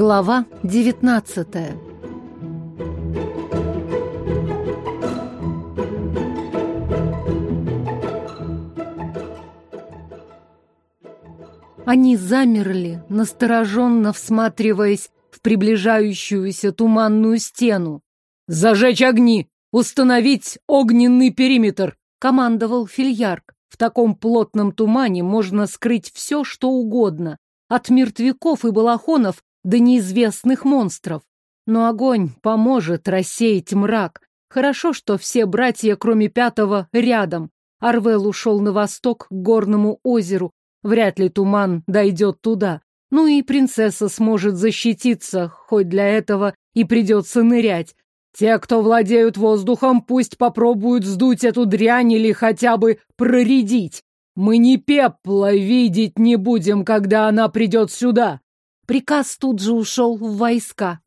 Глава девятнадцатая Они замерли, настороженно всматриваясь в приближающуюся туманную стену. «Зажечь огни! Установить огненный периметр!» — командовал Фильярк. В таком плотном тумане можно скрыть все, что угодно. От мертвяков и балахонов до неизвестных монстров. Но огонь поможет рассеять мрак. Хорошо, что все братья, кроме пятого, рядом. Арвел ушел на восток к горному озеру. Вряд ли туман дойдет туда. Ну и принцесса сможет защититься, хоть для этого и придется нырять. Те, кто владеют воздухом, пусть попробуют сдуть эту дрянь или хотя бы проредить. Мы ни пепла видеть не будем, когда она придет сюда. Приказ тут же ушел в войска.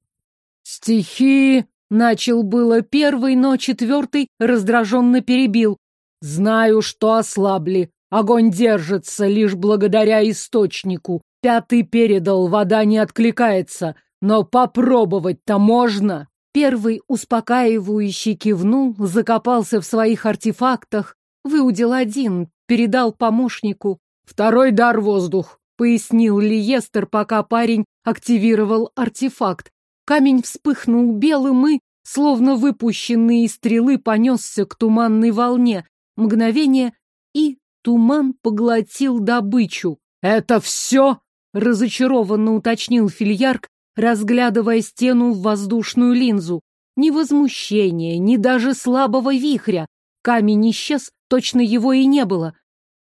Стихи начал было первый, но четвертый раздраженно перебил. Знаю, что ослабли. Огонь держится лишь благодаря источнику. Пятый передал, вода не откликается. Но попробовать-то можно. Первый успокаивающий кивнул, закопался в своих артефактах, выудил один, передал помощнику. «Второй дар воздух», — пояснил Лиестер, пока парень активировал артефакт. Камень вспыхнул белым и, словно выпущенные стрелы, понесся к туманной волне. Мгновение, и туман поглотил добычу. «Это все?» — разочарованно уточнил Фильярк, разглядывая стену в воздушную линзу. Ни возмущения, ни даже слабого вихря. Камень исчез, точно его и не было.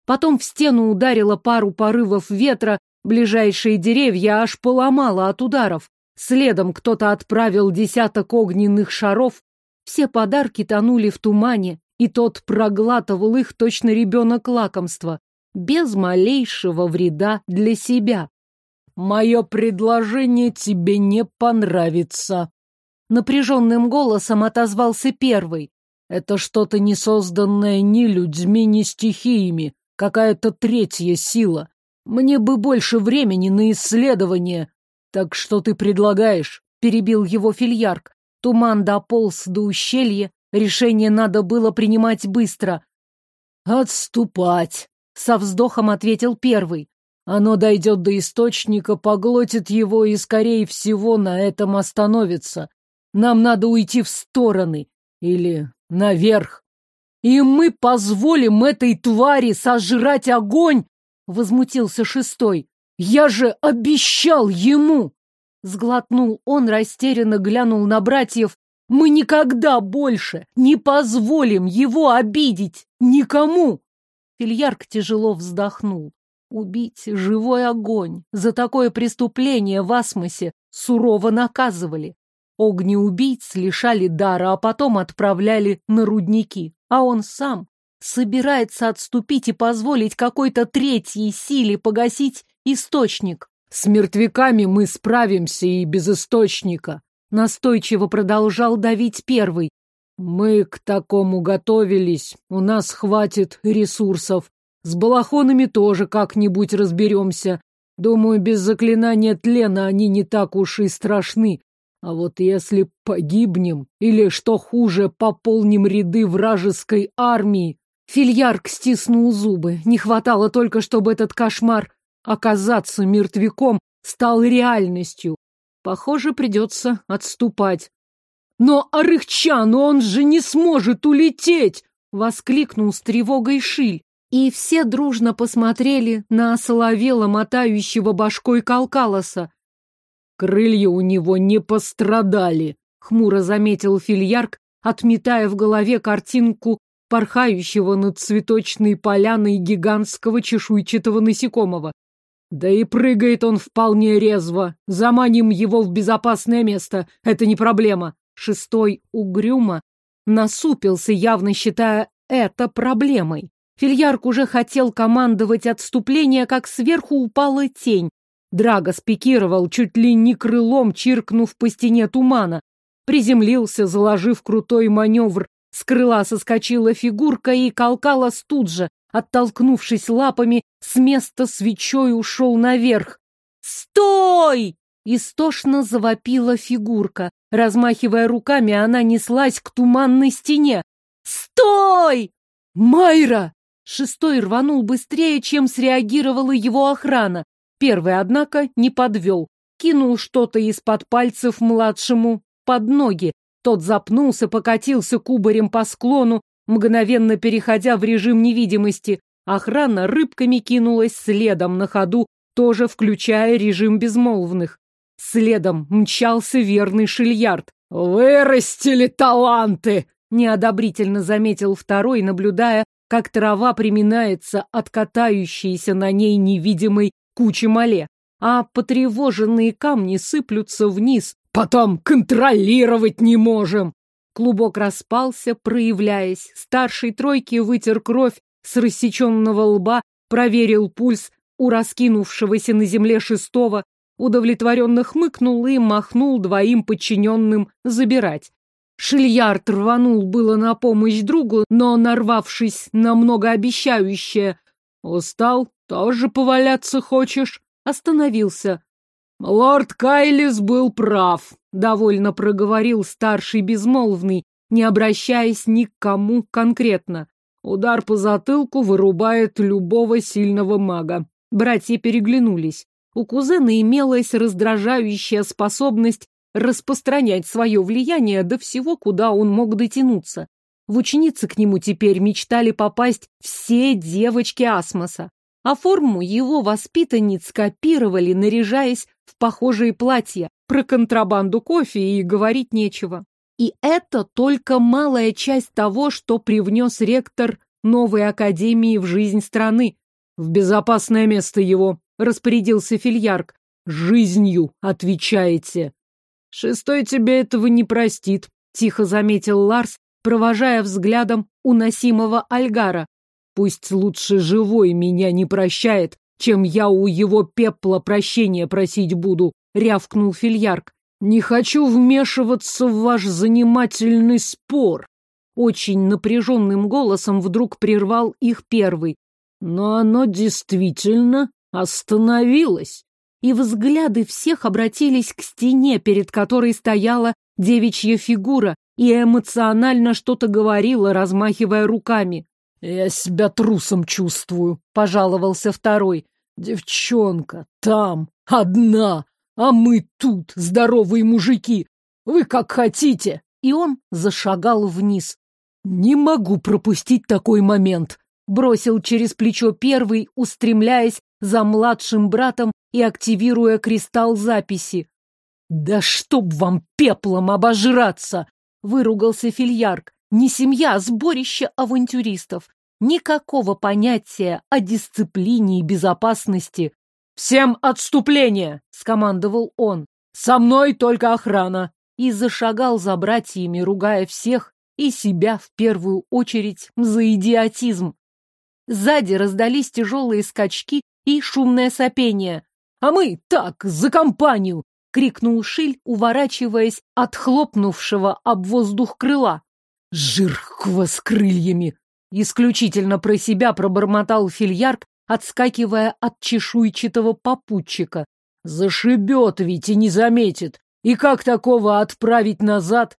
Потом в стену ударило пару порывов ветра, ближайшие деревья аж поломало от ударов. Следом кто-то отправил десяток огненных шаров. Все подарки тонули в тумане, и тот проглатывал их точно ребенок лакомства, без малейшего вреда для себя. «Мое предложение тебе не понравится», — напряженным голосом отозвался первый. «Это что-то не созданное ни людьми, ни стихиями, какая-то третья сила. Мне бы больше времени на исследование. Так что ты предлагаешь?» — перебил его фильярк. Туман дополз до ущелья, решение надо было принимать быстро. «Отступать», — со вздохом ответил первый. Оно дойдет до источника, поглотит его и, скорее всего, на этом остановится. Нам надо уйти в стороны или наверх. И мы позволим этой твари сожрать огонь, возмутился шестой. Я же обещал ему. Сглотнул он, растерянно глянул на братьев. Мы никогда больше не позволим его обидеть никому. Фильярк тяжело вздохнул. Убить живой огонь. За такое преступление в Асмосе сурово наказывали. Огнеубийц лишали дара, а потом отправляли на рудники. А он сам собирается отступить и позволить какой-то третьей силе погасить источник. С мертвяками мы справимся и без источника. Настойчиво продолжал давить первый. Мы к такому готовились. У нас хватит ресурсов. С балахонами тоже как-нибудь разберемся. Думаю, без заклинания тлена они не так уж и страшны. А вот если погибнем, или, что хуже, пополним ряды вражеской армии... Фильярк стиснул зубы. Не хватало только, чтобы этот кошмар оказаться мертвяком стал реальностью. Похоже, придется отступать. «Но Арыхчан, он же не сможет улететь!» — воскликнул с тревогой Шиль. И все дружно посмотрели на соловела, мотающего башкой Калкалоса. «Крылья у него не пострадали», — хмуро заметил Фильярк, отметая в голове картинку порхающего над цветочной поляной гигантского чешуйчатого насекомого. Да и прыгает он вполне резво. Заманим его в безопасное место. Это не проблема. Шестой угрюмо насупился, явно считая это проблемой. Фильярк уже хотел командовать отступление, как сверху упала тень. Драго спикировал, чуть ли не крылом чиркнув по стене тумана. Приземлился, заложив крутой маневр. С крыла соскочила фигурка и Калкалас тут же, оттолкнувшись лапами, с места свечой ушел наверх. «Стой!» Истошно завопила фигурка. Размахивая руками, она неслась к туманной стене. «Стой!» «Майра!» Шестой рванул быстрее, чем среагировала его охрана. Первый, однако, не подвел. Кинул что-то из-под пальцев младшему под ноги. Тот запнулся, покатился кубарем по склону, мгновенно переходя в режим невидимости. Охрана рыбками кинулась следом на ходу, тоже включая режим безмолвных. Следом мчался верный шильярд. «Вырастили таланты!» — неодобрительно заметил второй, наблюдая, как трава приминается от катающейся на ней невидимой кучи мале, а потревоженные камни сыплются вниз. «Потом контролировать не можем!» Клубок распался, проявляясь. Старший тройки вытер кровь с рассеченного лба, проверил пульс у раскинувшегося на земле шестого, удовлетворенно хмыкнул и махнул двоим подчиненным забирать. Шильярд рванул было на помощь другу, но, нарвавшись на многообещающее «Устал? Тоже поваляться хочешь?» остановился. «Лорд Кайлис был прав», — довольно проговорил старший безмолвный, не обращаясь ни к кому конкретно. Удар по затылку вырубает любого сильного мага. Братья переглянулись. У кузена имелась раздражающая способность распространять свое влияние до всего, куда он мог дотянуться. В ученицы к нему теперь мечтали попасть все девочки Асмоса, а форму его воспитанниц копировали, наряжаясь в похожие платья. Про контрабанду кофе и говорить нечего. И это только малая часть того, что привнес ректор новой академии в жизнь страны. В безопасное место его, распорядился Фильярк. Жизнью отвечаете. Шестой тебе этого не простит, тихо заметил Ларс, провожая взглядом уносимого Альгара. Пусть лучше живой меня не прощает, чем я у его пепла прощения просить буду, рявкнул Фильярк. Не хочу вмешиваться в ваш занимательный спор. Очень напряженным голосом вдруг прервал их первый. Но оно действительно остановилось. И взгляды всех обратились к стене, перед которой стояла девичья фигура, и эмоционально что-то говорила, размахивая руками. «Я себя трусом чувствую», — пожаловался второй. «Девчонка, там, одна, а мы тут, здоровые мужики. Вы как хотите». И он зашагал вниз. «Не могу пропустить такой момент», бросил через плечо первый, устремляясь за младшим братом и активируя кристалл записи. «Да чтоб вам пеплом обожраться!» — выругался Фильярк. «Не семья, а сборище авантюристов. Никакого понятия о дисциплине и безопасности. «Всем отступление!» — скомандовал он. «Со мной только охрана!» И зашагал за братьями, ругая всех и себя в первую очередь за идиотизм. Сзади раздались тяжелые скачки и шумное сопение. «А мы так, за компанию!» — крикнул Шиль, уворачиваясь от хлопнувшего об воздух крыла. «Жирква с крыльями!» Исключительно про себя пробормотал Фильярк, отскакивая от чешуйчатого попутчика. «Зашибет ведь и не заметит! И как такого отправить назад?»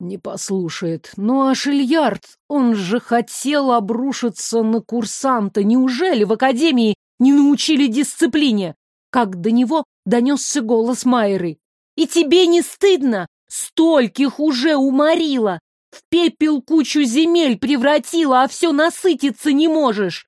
Не послушает. Ну а Шильярд, он же хотел обрушиться на курсанта. Неужели в академии не научили дисциплине? Как до него донесся голос Майры. И тебе не стыдно? Стольких уже уморила. В пепел кучу земель превратила, а все насытиться не можешь.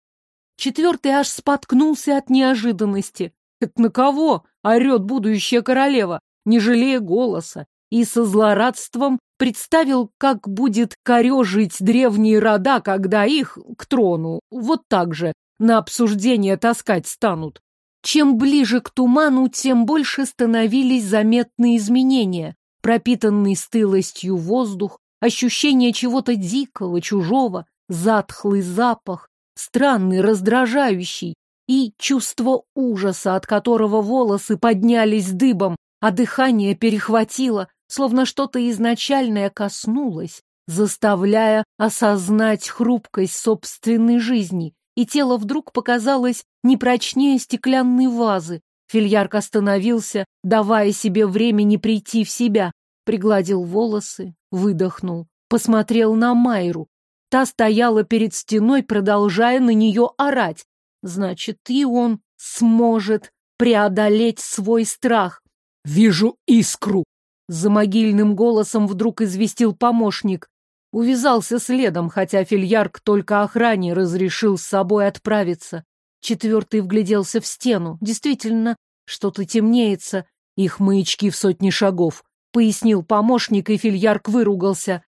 Четвертый аж споткнулся от неожиданности. Это на кого? Орет будущая королева, не жалея голоса и со злорадством представил, как будет корежить древние рода, когда их к трону вот так же на обсуждение таскать станут. Чем ближе к туману, тем больше становились заметны изменения. Пропитанный стылостью воздух, ощущение чего-то дикого, чужого, затхлый запах, странный, раздражающий, и чувство ужаса, от которого волосы поднялись дыбом, а дыхание перехватило, словно что-то изначальное коснулось, заставляя осознать хрупкость собственной жизни, и тело вдруг показалось не прочнее стеклянной вазы, Фильярк остановился, давая себе времени прийти в себя. Пригладил волосы, выдохнул, посмотрел на Майру. Та стояла перед стеной, продолжая на нее орать. Значит, и он сможет преодолеть свой страх. «Вижу искру!» За могильным голосом вдруг известил помощник. Увязался следом, хотя фильярк только охране разрешил с собой отправиться. Четвертый вгляделся в стену. Действительно, что-то темнеется. Их маячки в сотни шагов, пояснил помощник, и фильярк выругался.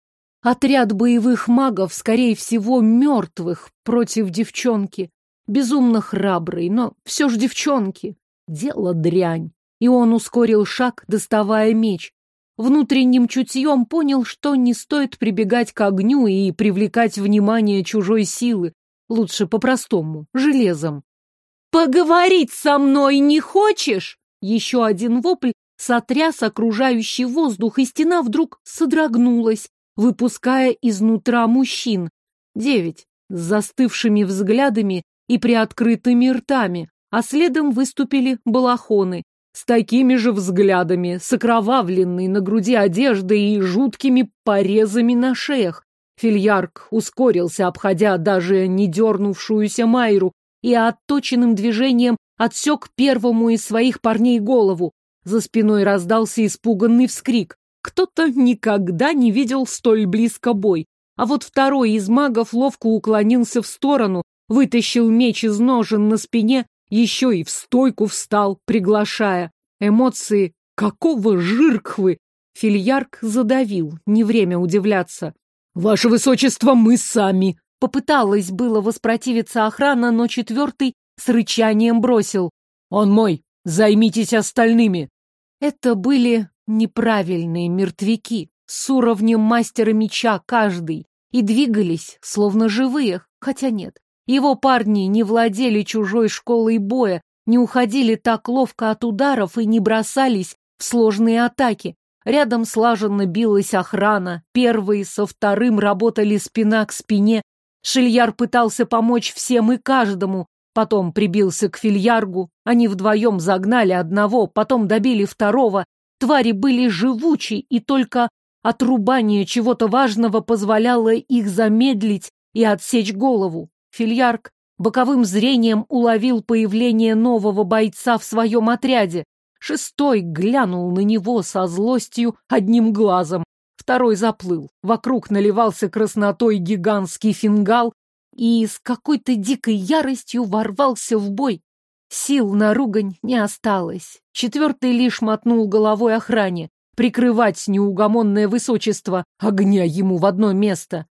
Отряд боевых магов, скорее всего, мертвых против девчонки. Безумно храбрый, но все ж девчонки. Дело дрянь. И он ускорил шаг, доставая меч. Внутренним чутьем понял, что не стоит прибегать к огню и привлекать внимание чужой силы. Лучше по-простому, железом. «Поговорить со мной не хочешь?» Еще один вопль сотряс окружающий воздух, и стена вдруг содрогнулась, выпуская изнутра мужчин. Девять, с застывшими взглядами и приоткрытыми ртами, а следом выступили балахоны, с такими же взглядами, с окровавленной на груди одеждой и жуткими порезами на шеях. Фильярк ускорился, обходя даже не дернувшуюся Майру, и отточенным движением отсек первому из своих парней голову. За спиной раздался испуганный вскрик. Кто-то никогда не видел столь близко бой. А вот второй из магов ловко уклонился в сторону, вытащил меч из ножен на спине еще и в стойку встал, приглашая. Эмоции какого жирквы! Фильярк задавил, не время удивляться. «Ваше высочество, мы сами!» Попыталась было воспротивиться охрана, но четвертый с рычанием бросил. «Он мой! Займитесь остальными!» Это были неправильные мертвяки, с уровнем мастера меча каждый, и двигались, словно живые, хотя нет. Его парни не владели чужой школой боя, не уходили так ловко от ударов и не бросались в сложные атаки. Рядом слаженно билась охрана, первые со вторым работали спина к спине. Шильяр пытался помочь всем и каждому, потом прибился к фильяргу. Они вдвоем загнали одного, потом добили второго. Твари были живучи, и только отрубание чего-то важного позволяло их замедлить и отсечь голову. Фильярк боковым зрением уловил появление нового бойца в своем отряде. Шестой глянул на него со злостью одним глазом. Второй заплыл. Вокруг наливался краснотой гигантский фингал и с какой-то дикой яростью ворвался в бой. Сил на ругань не осталось. Четвертый лишь мотнул головой охране. Прикрывать неугомонное высочество огня ему в одно место.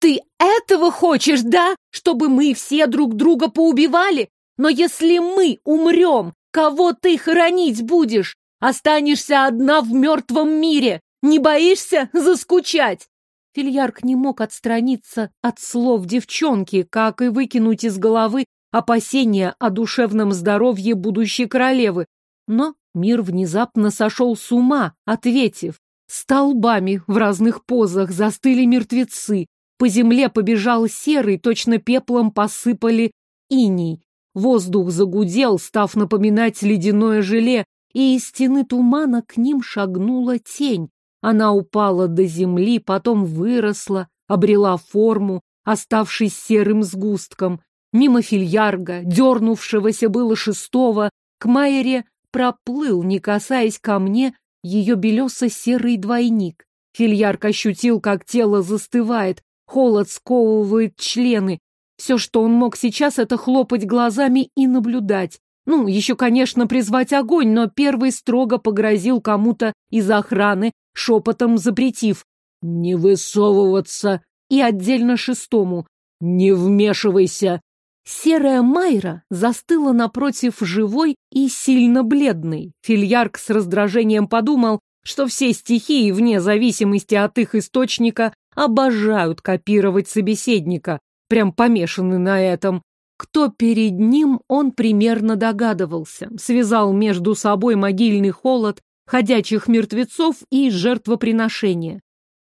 Ты этого хочешь, да? Чтобы мы все друг друга поубивали? Но если мы умрем, кого ты хоронить будешь? Останешься одна в мертвом мире. Не боишься заскучать? Фильярк не мог отстраниться от слов девчонки, как и выкинуть из головы опасения о душевном здоровье будущей королевы. Но мир внезапно сошел с ума, ответив. Столбами в разных позах застыли мертвецы, по земле побежал серый, точно пеплом посыпали иней. Воздух загудел, став напоминать ледяное желе, и из стены тумана к ним шагнула тень. Она упала до земли, потом выросла, обрела форму, оставшись серым сгустком. Мимо фильярга, дернувшегося было шестого, к Майере проплыл, не касаясь ко мне, ее белесо-серый двойник. Фильярк ощутил, как тело застывает, Холод сковывает члены. Все, что он мог сейчас, это хлопать глазами и наблюдать. Ну, еще, конечно, призвать огонь, но первый строго погрозил кому-то из охраны, шепотом запретив «Не высовываться!» и отдельно шестому «Не вмешивайся!» Серая Майра застыла напротив живой и сильно бледной. Фильярк с раздражением подумал, что все стихии, вне зависимости от их источника, обожают копировать собеседника, прям помешаны на этом. Кто перед ним, он примерно догадывался. Связал между собой могильный холод, ходячих мертвецов и жертвоприношения.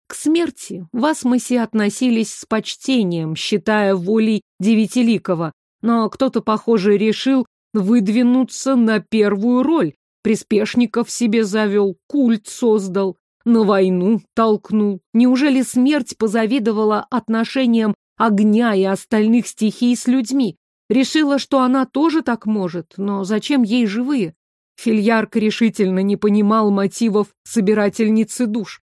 К смерти в Асмосе относились с почтением, считая волей Девятиликова, но кто-то, похоже, решил выдвинуться на первую роль. Приспешников себе завел, культ создал, на войну толкнул. Неужели смерть позавидовала отношениям огня и остальных стихий с людьми? Решила, что она тоже так может, но зачем ей живые? Фильярк решительно не понимал мотивов собирательницы душ.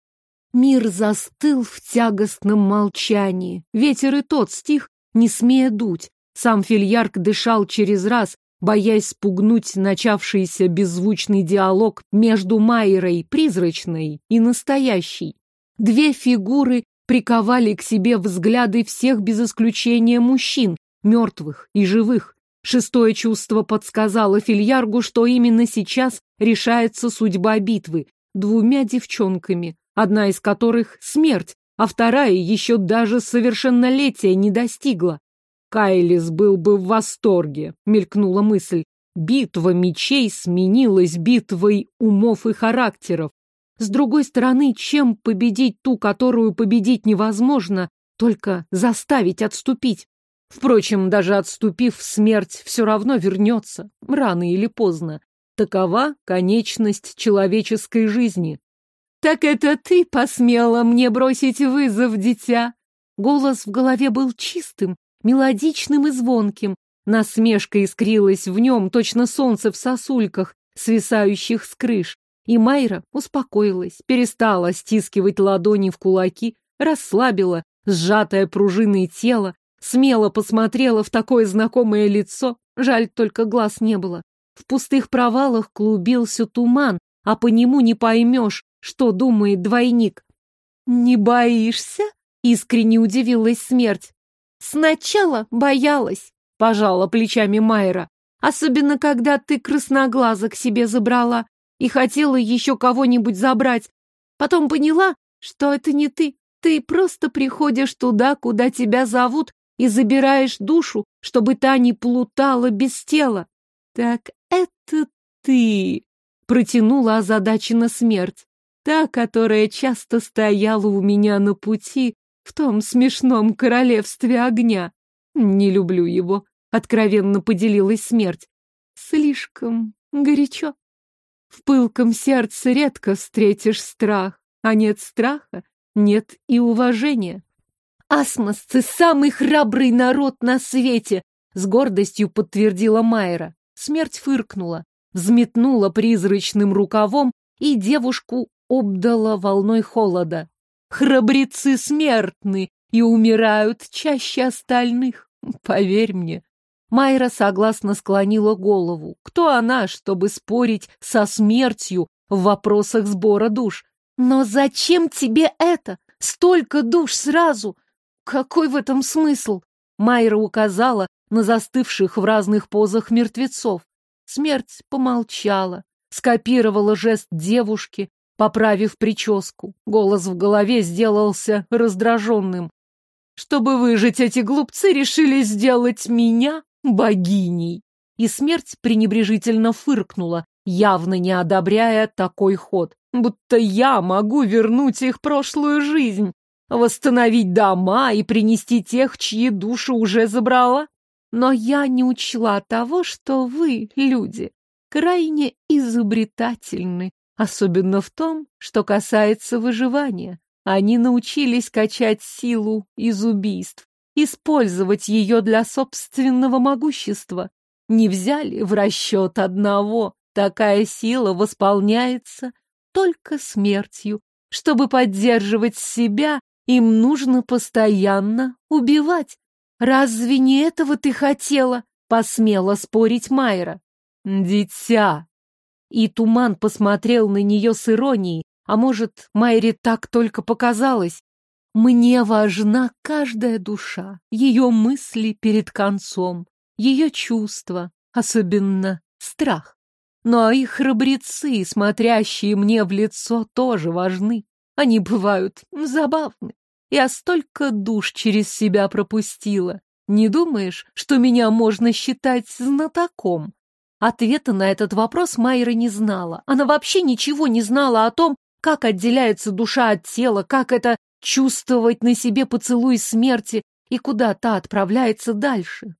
Мир застыл в тягостном молчании. Ветер и тот стих, не смея дуть. Сам Фильярк дышал через раз, боясь спугнуть начавшийся беззвучный диалог между Майерой, призрачной, и настоящей. Две фигуры приковали к себе взгляды всех без исключения мужчин, мертвых и живых. Шестое чувство подсказало Фильяргу, что именно сейчас решается судьба битвы двумя девчонками, одна из которых — смерть, а вторая еще даже совершеннолетия не достигла. Кайлис был бы в восторге, мелькнула мысль. Битва мечей сменилась битвой умов и характеров. С другой стороны, чем победить ту, которую победить невозможно, только заставить отступить? Впрочем, даже отступив, смерть все равно вернется, рано или поздно. Такова конечность человеческой жизни. «Так это ты посмела мне бросить вызов, дитя?» Голос в голове был чистым, мелодичным и звонким. Насмешка искрилась в нем, точно солнце в сосульках, свисающих с крыш. И Майра успокоилась, перестала стискивать ладони в кулаки, расслабила сжатое пружиной тело, смело посмотрела в такое знакомое лицо, жаль, только глаз не было. В пустых провалах клубился туман, а по нему не поймешь, что думает двойник. «Не боишься?» — искренне удивилась смерть. Сначала боялась, пожала плечами Майра. Особенно, когда ты красноглаза к себе забрала и хотела еще кого-нибудь забрать. Потом поняла, что это не ты. Ты просто приходишь туда, куда тебя зовут, и забираешь душу, чтобы та не плутала без тела. Так это ты, протянула озадаченно смерть. Та, которая часто стояла у меня на пути, в том смешном королевстве огня. Не люблю его, откровенно поделилась смерть. Слишком горячо. В пылком сердце редко встретишь страх, а нет страха, нет и уважения. Асмосцы — самый храбрый народ на свете, с гордостью подтвердила Майра. Смерть фыркнула, взметнула призрачным рукавом, и девушку обдала волной холода. Храбрецы смертны и умирают чаще остальных. Поверь мне. Майра согласно склонила голову. Кто она, чтобы спорить со смертью в вопросах сбора душ? Но зачем тебе это? Столько душ сразу! Какой в этом смысл? Майра указала на застывших в разных позах мертвецов. Смерть помолчала, скопировала жест девушки, поправив прическу. Голос в голове сделался раздраженным. Чтобы выжить, эти глупцы решили сделать меня богиней. И смерть пренебрежительно фыркнула, явно не одобряя такой ход. Будто я могу вернуть их прошлую жизнь, восстановить дома и принести тех, чьи души уже забрала. Но я не учла того, что вы, люди, крайне изобретательны Особенно в том, что касается выживания. Они научились качать силу из убийств, использовать ее для собственного могущества. Не взяли в расчет одного. Такая сила восполняется только смертью. Чтобы поддерживать себя, им нужно постоянно убивать. Разве не этого ты хотела? Посмела спорить Майра. Дитя, и Туман посмотрел на нее с иронией, а может, Майре так только показалось. Мне важна каждая душа, ее мысли перед концом, ее чувства, особенно страх. Но и храбрецы, смотрящие мне в лицо, тоже важны. Они бывают забавны. Я столько душ через себя пропустила. Не думаешь, что меня можно считать знатоком? Ответа на этот вопрос Майра не знала. Она вообще ничего не знала о том, как отделяется душа от тела, как это чувствовать на себе поцелуй смерти и куда та отправляется дальше.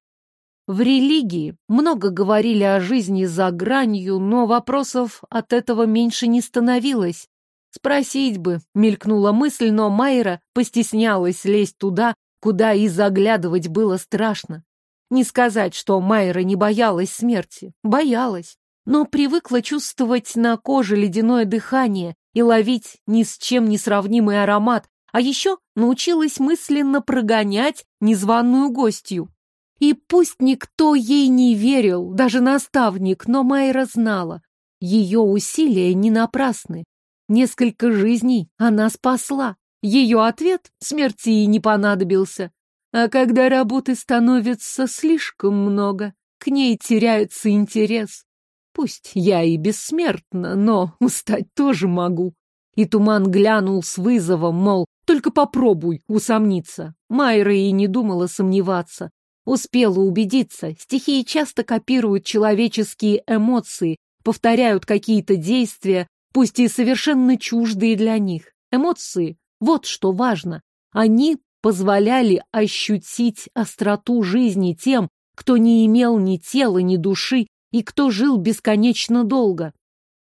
В религии много говорили о жизни за гранью, но вопросов от этого меньше не становилось. Спросить бы, мелькнула мысль, но Майра постеснялась лезть туда, куда и заглядывать было страшно. Не сказать, что Майра не боялась смерти. Боялась. Но привыкла чувствовать на коже ледяное дыхание и ловить ни с чем не сравнимый аромат, а еще научилась мысленно прогонять незваную гостью. И пусть никто ей не верил, даже наставник, но Майра знала, ее усилия не напрасны. Несколько жизней она спасла. Ее ответ смерти и не понадобился. А когда работы становится слишком много, к ней теряется интерес. Пусть я и бессмертна, но устать тоже могу. И туман глянул с вызовом, мол, только попробуй усомниться. Майра и не думала сомневаться. Успела убедиться, стихии часто копируют человеческие эмоции, повторяют какие-то действия, пусть и совершенно чуждые для них. Эмоции — вот что важно. Они позволяли ощутить остроту жизни тем, кто не имел ни тела, ни души, и кто жил бесконечно долго.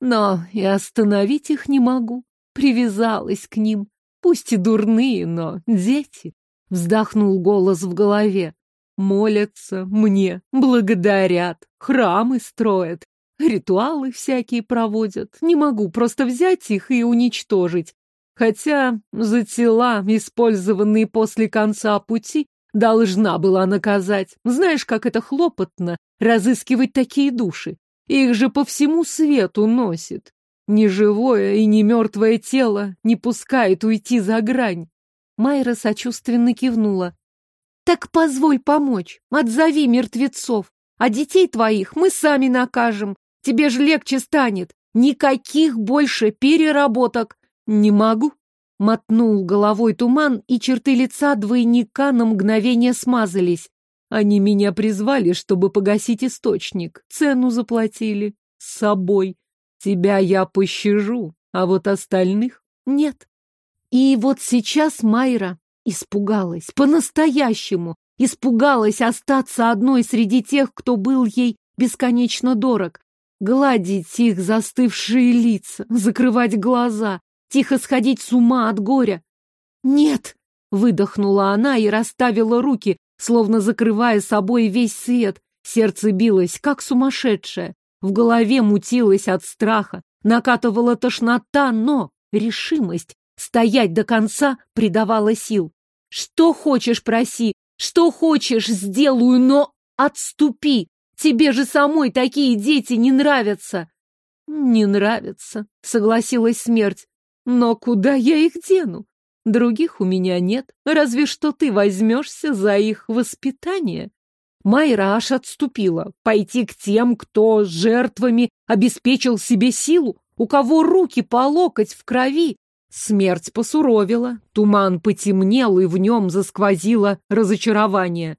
Но и остановить их не могу. Привязалась к ним. Пусть и дурные, но дети. Вздохнул голос в голове. Молятся мне, благодарят, храмы строят, ритуалы всякие проводят. Не могу просто взять их и уничтожить. Хотя за тела, использованные после конца пути, должна была наказать. Знаешь, как это хлопотно разыскивать такие души. Их же по всему свету носит. Ни живое и ни мертвое тело не пускает уйти за грань. Майра сочувственно кивнула. Так позволь помочь, отзови мертвецов, а детей твоих мы сами накажем. Тебе же легче станет. Никаких больше переработок. Не могу. Мотнул головой туман, и черты лица двойника на мгновение смазались. Они меня призвали, чтобы погасить источник. Цену заплатили. С собой. Тебя я пощажу, а вот остальных нет. И вот сейчас Майра испугалась, по-настоящему, испугалась остаться одной среди тех, кто был ей бесконечно дорог, гладить их застывшие лица, закрывать глаза, тихо сходить с ума от горя. «Нет!» — выдохнула она и расставила руки, словно закрывая собой весь свет. Сердце билось, как сумасшедшее. В голове мутилось от страха, накатывала тошнота, но решимость стоять до конца придавала сил. Что хочешь, проси, что хочешь, сделаю, но отступи. Тебе же самой такие дети не нравятся. Не нравятся, согласилась смерть. Но куда я их дену? Других у меня нет, разве что ты возьмешься за их воспитание. Майра аж отступила. Пойти к тем, кто жертвами обеспечил себе силу, у кого руки по локоть в крови. Смерть посуровила, туман потемнел, и в нем засквозило разочарование.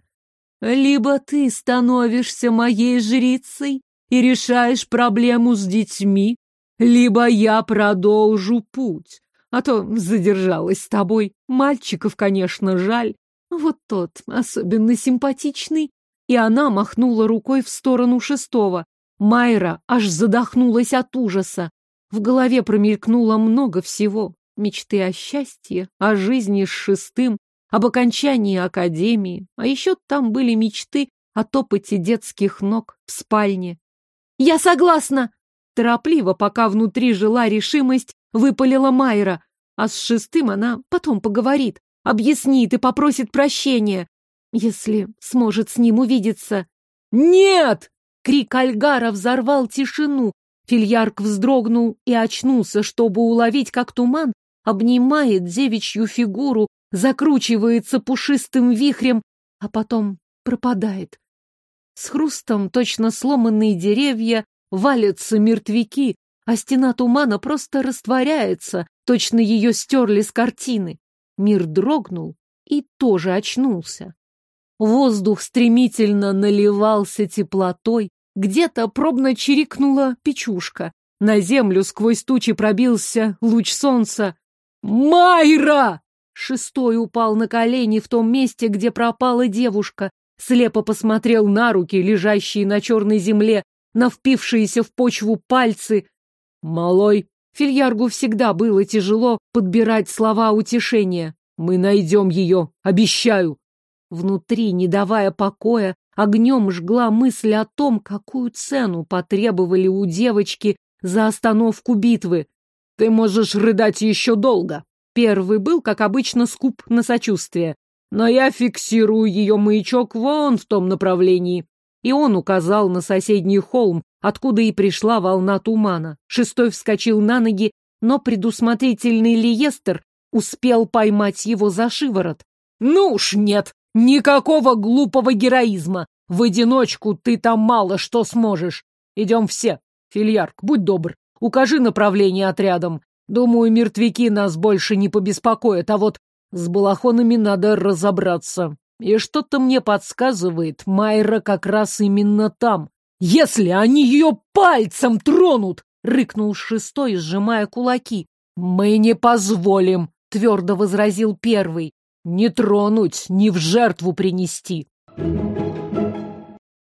Либо ты становишься моей жрицей и решаешь проблему с детьми, либо я продолжу путь. А то задержалась с тобой. Мальчиков, конечно, жаль. Вот тот, особенно симпатичный, и она махнула рукой в сторону шестого. Майра аж задохнулась от ужаса. В голове промелькнуло много всего. Мечты о счастье, о жизни с шестым, об окончании академии. А еще там были мечты о топоте детских ног в спальне. «Я согласна!» Торопливо, пока внутри жила решимость, выпалила Майра. А с шестым она потом поговорит, объяснит и попросит прощения. Если сможет с ним увидеться. «Нет!» Крик Альгара взорвал тишину. Фильярк вздрогнул и очнулся, чтобы уловить, как туман обнимает девичью фигуру, закручивается пушистым вихрем, а потом пропадает. С хрустом точно сломанные деревья валятся мертвяки, а стена тумана просто растворяется, точно ее стерли с картины. Мир дрогнул и тоже очнулся. Воздух стремительно наливался теплотой, где-то пробно чирикнула печушка. На землю сквозь тучи пробился луч солнца. «Майра!» Шестой упал на колени в том месте, где пропала девушка. слепо посмотрел на руки, лежащие на черной земле, на впившиеся в почву пальцы. «Малой!» Фильяргу всегда было тяжело подбирать слова утешения. «Мы найдем ее, обещаю!» Внутри, не давая покоя, огнем жгла мысль о том, какую цену потребовали у девочки за остановку битвы. «Ты можешь рыдать еще долго!» Первый был, как обычно, скуп на сочувствие. «Но я фиксирую ее маячок вон в том направлении и он указал на соседний холм, откуда и пришла волна тумана. Шестой вскочил на ноги, но предусмотрительный Лиестер успел поймать его за шиворот. «Ну уж нет, никакого глупого героизма. В одиночку ты там мало что сможешь. Идем все. Фильярк, будь добр, укажи направление отрядом. Думаю, мертвяки нас больше не побеспокоят, а вот с балахонами надо разобраться. И что-то мне подсказывает, Майра как раз именно там. Если они ее пальцем тронут, рыкнул шестой, сжимая кулаки. Мы не позволим, твердо возразил первый. Не тронуть, не в жертву принести.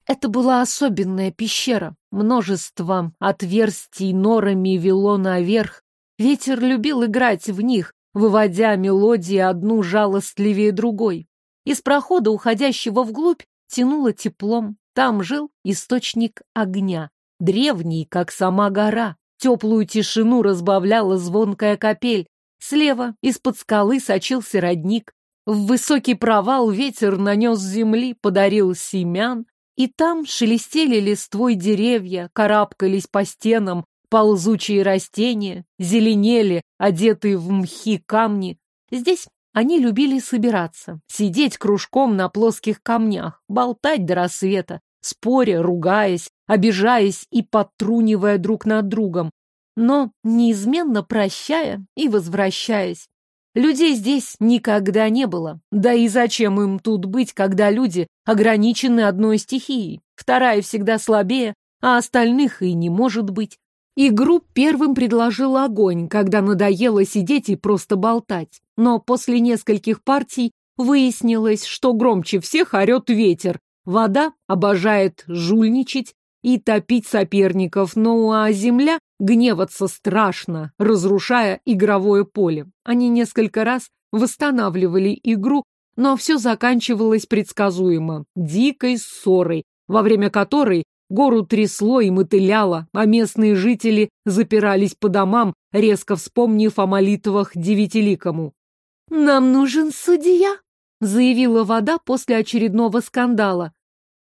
Это была особенная пещера. Множество отверстий норами вело наверх. Ветер любил играть в них, выводя мелодии одну жалостливее другой. Из прохода, уходящего вглубь, тянуло теплом. Там жил источник огня, древний, как сама гора. Теплую тишину разбавляла звонкая капель. Слева из-под скалы сочился родник. В высокий провал ветер нанес земли, подарил семян, и там шелестели листвой деревья, карабкались по стенам ползучие растения, зеленели, одетые в мхи камни. Здесь они любили собираться, сидеть кружком на плоских камнях, болтать до рассвета, споря, ругаясь, обижаясь и подтрунивая друг над другом, но неизменно прощая и возвращаясь. Людей здесь никогда не было. Да и зачем им тут быть, когда люди ограничены одной стихией? Вторая всегда слабее, а остальных и не может быть. Игру первым предложил огонь, когда надоело сидеть и просто болтать. Но после нескольких партий выяснилось, что громче всех орет ветер. Вода обожает жульничать и топить соперников, ну а земля гневаться страшно, разрушая игровое поле. Они несколько раз восстанавливали игру, но все заканчивалось предсказуемо, дикой ссорой, во время которой Гору трясло и мотыляло, а местные жители запирались по домам, резко вспомнив о молитвах девятиликому. «Нам нужен судья», — заявила вода после очередного скандала.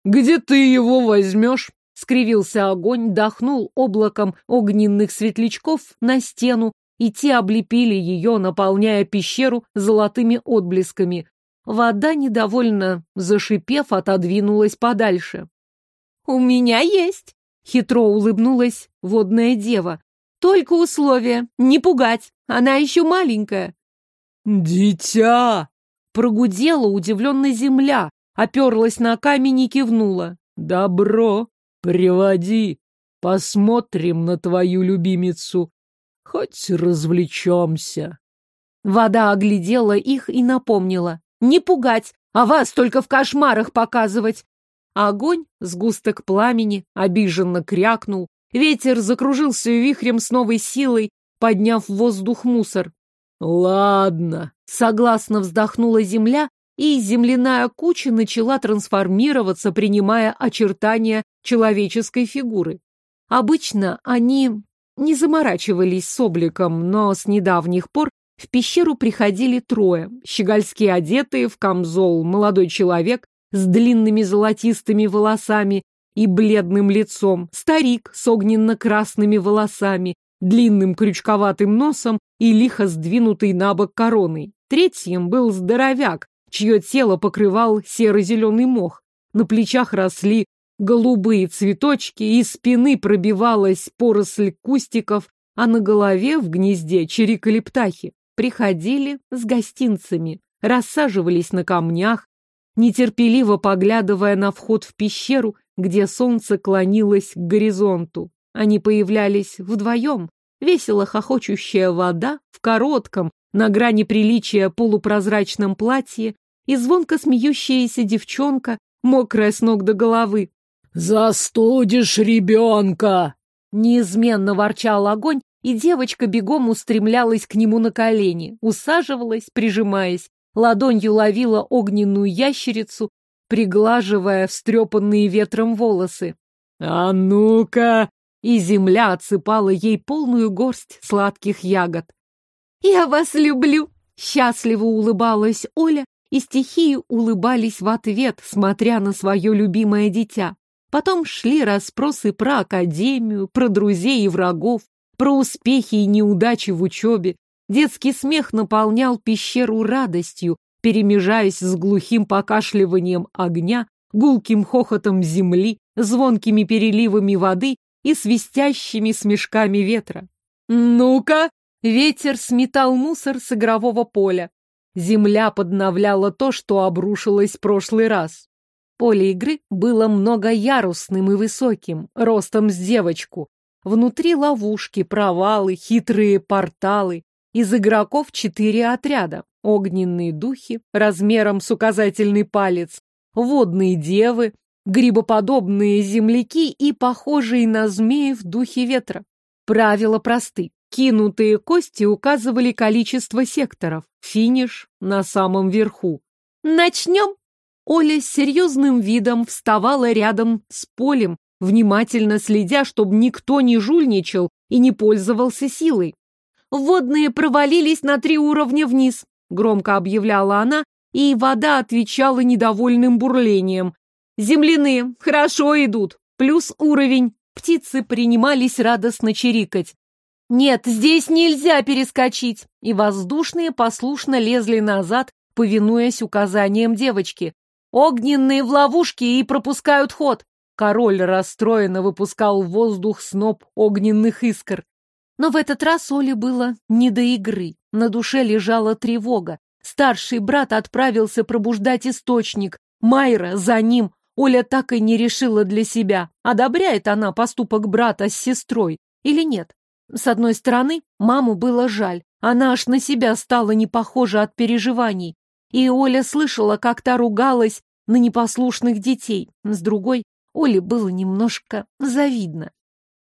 «Где ты его возьмешь?» — скривился огонь, дохнул облаком огненных светлячков на стену, и те облепили ее, наполняя пещеру золотыми отблесками. Вода, недовольно зашипев, отодвинулась подальше. «У меня есть!» — хитро улыбнулась водная дева. «Только условие — не пугать, она еще маленькая». «Дитя!» — прогудела удивленная земля, оперлась на камень и кивнула. «Добро, приводи, посмотрим на твою любимицу, хоть развлечемся». Вода оглядела их и напомнила. «Не пугать, а вас только в кошмарах показывать. Огонь, сгусток пламени, обиженно крякнул. Ветер закружился вихрем с новой силой, подняв в воздух мусор. «Ладно», — согласно вздохнула земля, и земляная куча начала трансформироваться, принимая очертания человеческой фигуры. Обычно они не заморачивались с обликом, но с недавних пор в пещеру приходили трое, щегольски одетые в камзол молодой человек, с длинными золотистыми волосами и бледным лицом, старик с огненно-красными волосами, длинным крючковатым носом и лихо сдвинутой на бок короной. Третьим был здоровяк, чье тело покрывал серо-зеленый мох. На плечах росли голубые цветочки, из спины пробивалась поросль кустиков, а на голове в гнезде чирикали птахи. Приходили с гостинцами, рассаживались на камнях, нетерпеливо поглядывая на вход в пещеру, где солнце клонилось к горизонту. Они появлялись вдвоем, весело хохочущая вода в коротком, на грани приличия полупрозрачном платье и звонко смеющаяся девчонка, мокрая с ног до головы. «Застудишь ребенка!» Неизменно ворчал огонь, и девочка бегом устремлялась к нему на колени, усаживалась, прижимаясь, ладонью ловила огненную ящерицу, приглаживая встрепанные ветром волосы. «А ну-ка!» И земля отсыпала ей полную горсть сладких ягод. «Я вас люблю!» Счастливо улыбалась Оля, и стихии улыбались в ответ, смотря на свое любимое дитя. Потом шли расспросы про академию, про друзей и врагов, про успехи и неудачи в учебе. Детский смех наполнял пещеру радостью, перемежаясь с глухим покашливанием огня, гулким хохотом земли, звонкими переливами воды и свистящими смешками ветра. «Ну-ка!» Ветер сметал мусор с игрового поля. Земля подновляла то, что обрушилось в прошлый раз. Поле игры было многоярусным и высоким, ростом с девочку. Внутри ловушки, провалы, хитрые порталы. Из игроков четыре отряда. Огненные духи, размером с указательный палец, водные девы, грибоподобные земляки и похожие на змеев духи ветра. Правила просты. Кинутые кости указывали количество секторов. Финиш на самом верху. «Начнем!» Оля с серьезным видом вставала рядом с полем, внимательно следя, чтобы никто не жульничал и не пользовался силой. «Водные провалились на три уровня вниз», — громко объявляла она, и вода отвечала недовольным бурлением. «Земляные хорошо идут, плюс уровень». Птицы принимались радостно чирикать. «Нет, здесь нельзя перескочить!» И воздушные послушно лезли назад, повинуясь указаниям девочки. «Огненные в ловушке и пропускают ход!» Король расстроенно выпускал в воздух сноп огненных искр. Но в этот раз Оле было не до игры. На душе лежала тревога. Старший брат отправился пробуждать источник. Майра за ним. Оля так и не решила для себя, одобряет она поступок брата с сестрой или нет. С одной стороны, маму было жаль. Она аж на себя стала не похожа от переживаний. И Оля слышала, как та ругалась на непослушных детей. С другой, Оле было немножко завидно.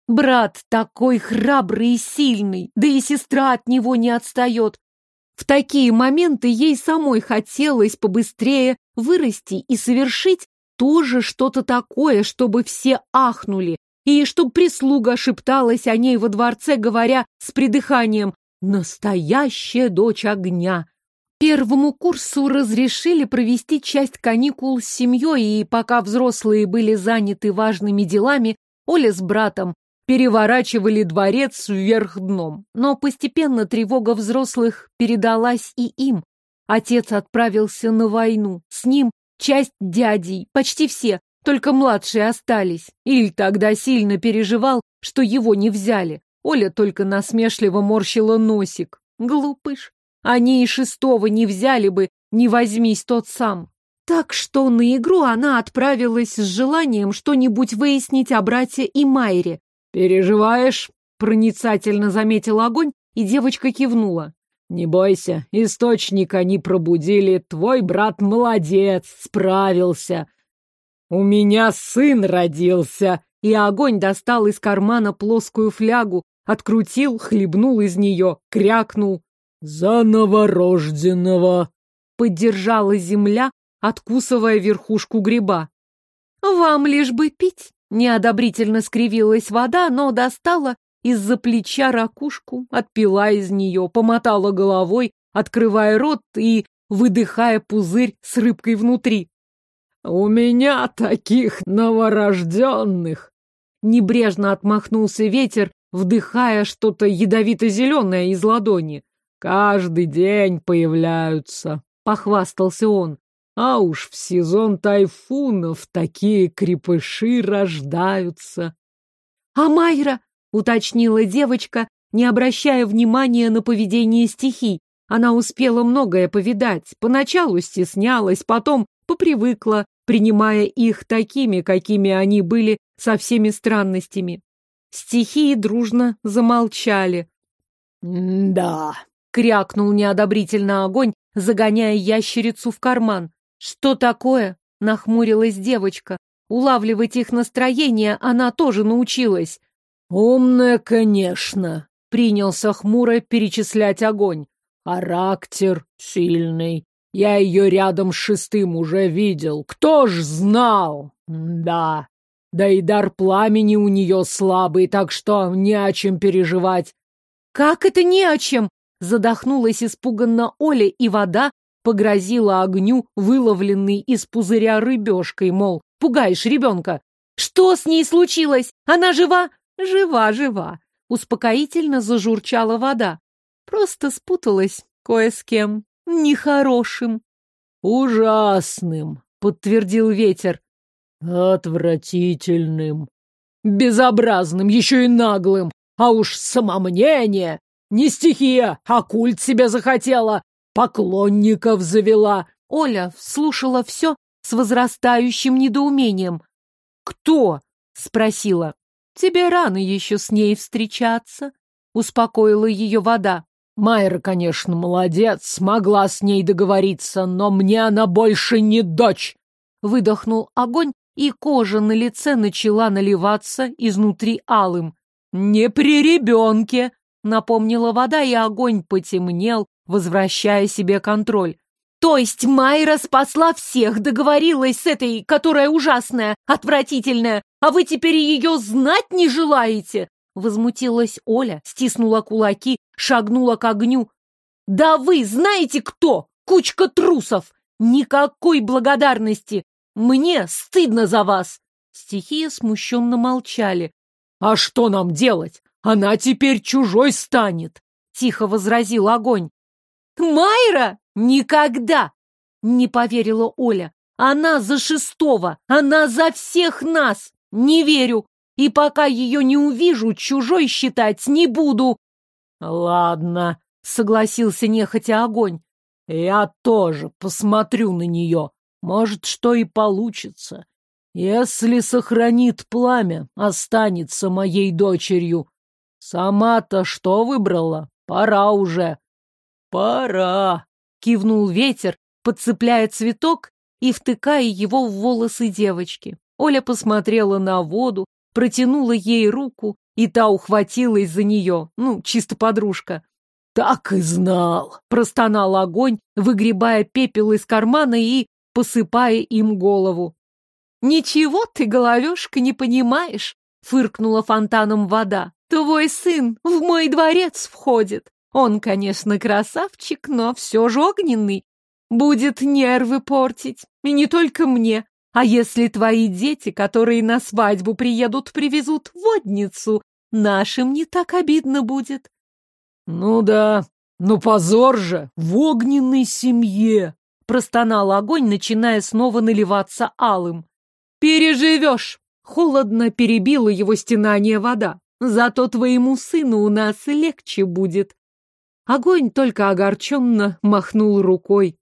Брат такой храбрый и сильный, да и сестра от него не отстает. В такие моменты ей самой хотелось побыстрее вырасти и совершить тоже что-то такое, чтобы все ахнули, и чтобы прислуга шепталась о ней во дворце, говоря с придыханием «Настоящая дочь огня». Первому курсу разрешили провести часть каникул с семьей, и пока взрослые были заняты важными делами, Оля с братом переворачивали дворец вверх дном. Но постепенно тревога взрослых передалась и им. Отец отправился на войну. С ним часть дядей, почти все, только младшие остались. Иль тогда сильно переживал, что его не взяли. Оля только насмешливо морщила носик. Глупыш. Они и шестого не взяли бы, не возьмись тот сам. Так что на игру она отправилась с желанием что-нибудь выяснить о брате и Майре. «Переживаешь?» — проницательно заметил огонь, и девочка кивнула. «Не бойся, источник они пробудили, твой брат молодец, справился. У меня сын родился!» И огонь достал из кармана плоскую флягу, открутил, хлебнул из нее, крякнул. «За новорожденного!» — поддержала земля, откусывая верхушку гриба. «Вам лишь бы пить!» — неодобрительно скривилась вода, но достала из-за плеча ракушку, отпила из нее, помотала головой, открывая рот и выдыхая пузырь с рыбкой внутри. «У меня таких новорожденных!» Небрежно отмахнулся ветер, вдыхая что-то ядовито-зеленое из ладони. Каждый день появляются, похвастался он. А уж в сезон тайфунов такие крепыши рождаются. А Майра, уточнила девочка, не обращая внимания на поведение стихий. Она успела многое повидать. Поначалу стеснялась, потом попривыкла, принимая их такими, какими они были, со всеми странностями. Стихии дружно замолчали. «Да», крякнул неодобрительно огонь, загоняя ящерицу в карман. Что такое? Нахмурилась девочка. Улавливать их настроение она тоже научилась. «Умная, конечно», — принялся хмуро перечислять огонь. «Характер сильный. Я ее рядом с шестым уже видел. Кто ж знал? Да. Да и дар пламени у нее слабый, так что не о чем переживать». «Как это не о чем?» Задохнулась испуганно Оля, и вода погрозила огню, выловленный из пузыря рыбешкой, мол, пугаешь ребенка. Что с ней случилось? Она жива? Жива, жива. Успокоительно зажурчала вода. Просто спуталась кое с кем. Нехорошим. Ужасным, подтвердил ветер. Отвратительным. Безобразным, еще и наглым. А уж самомнение. Не стихия, а культ себе захотела. Поклонников завела. Оля слушала все с возрастающим недоумением. «Кто?» — спросила. «Тебе рано еще с ней встречаться», — успокоила ее вода. Майра, конечно, молодец, смогла с ней договориться, но мне она больше не дочь. Выдохнул огонь, и кожа на лице начала наливаться изнутри алым. «Не при ребенке!» — напомнила вода, и огонь потемнел, возвращая себе контроль. То есть Майра спасла всех, договорилась с этой, которая ужасная, отвратительная, а вы теперь ее знать не желаете? Возмутилась Оля, стиснула кулаки, шагнула к огню. Да вы знаете кто? Кучка трусов! Никакой благодарности! Мне стыдно за вас! Стихия смущенно молчали. А что нам делать? Она теперь чужой станет! Тихо возразил огонь. Майра? Никогда! Не поверила Оля. Она за шестого! Она за всех нас! Не верю! И пока ее не увижу, чужой считать не буду. Ладно, согласился нехотя огонь. Я тоже посмотрю на нее. Может, что и получится. Если сохранит пламя, останется моей дочерью. Сама-то что выбрала? Пора уже. «Пора!» — кивнул ветер, подцепляя цветок и втыкая его в волосы девочки. Оля посмотрела на воду, протянула ей руку, и та ухватилась за нее, ну, чисто подружка. «Так и знал!» — простонал огонь, выгребая пепел из кармана и посыпая им голову. «Ничего ты, головешка, не понимаешь!» — фыркнула фонтаном вода. «Твой сын в мой дворец входит. Он, конечно, красавчик, но все же огненный. Будет нервы портить. И не только мне. А если твои дети, которые на свадьбу приедут, привезут водницу, нашим не так обидно будет. Ну да, ну позор же, в огненной семье, простонал огонь, начиная снова наливаться алым. Переживешь! Холодно перебила его стенание вода. Зато твоему сыну у нас легче будет. Огонь только огорченно махнул рукой.